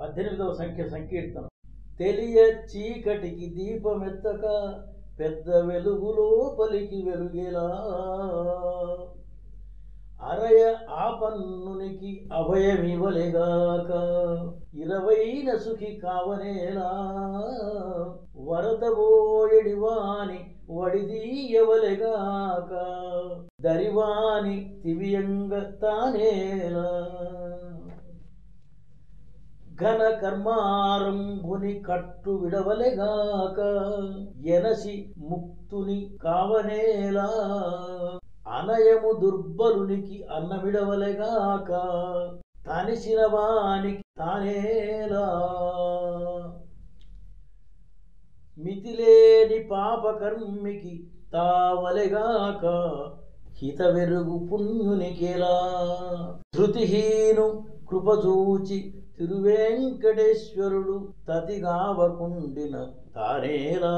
పద్దెనిమిదవ సంఖ్య సంకీర్తన. తెలియ చీకటికి దీపమెత్తక పెద్ద వెలుగులో పలికి వెలుగేలా. అరయ ఆపన్నునికి అభయమివలెగాక ఇరవైన సుఖి కావనేలా. వరదబోయడి వాని వడిదీయవలెగాక దరివాని తివియంగ తానేలా. ఘన కర్మారంభుని కట్టు విడవలెగాక ఎనసి ముక్తుని కావనేలా అనయము దుర్బలునికి అన్నమిడవలెగాక తనిసిన వానికి తానేలా. మితిలేని పాపకర్మికి తావలెగాక హితవెరుగు పుణ్యునికేలా. ధృతిహీను కృపచూచి తిరువేంకటేశ్వరుడు తతిగావకుండిన తారేలా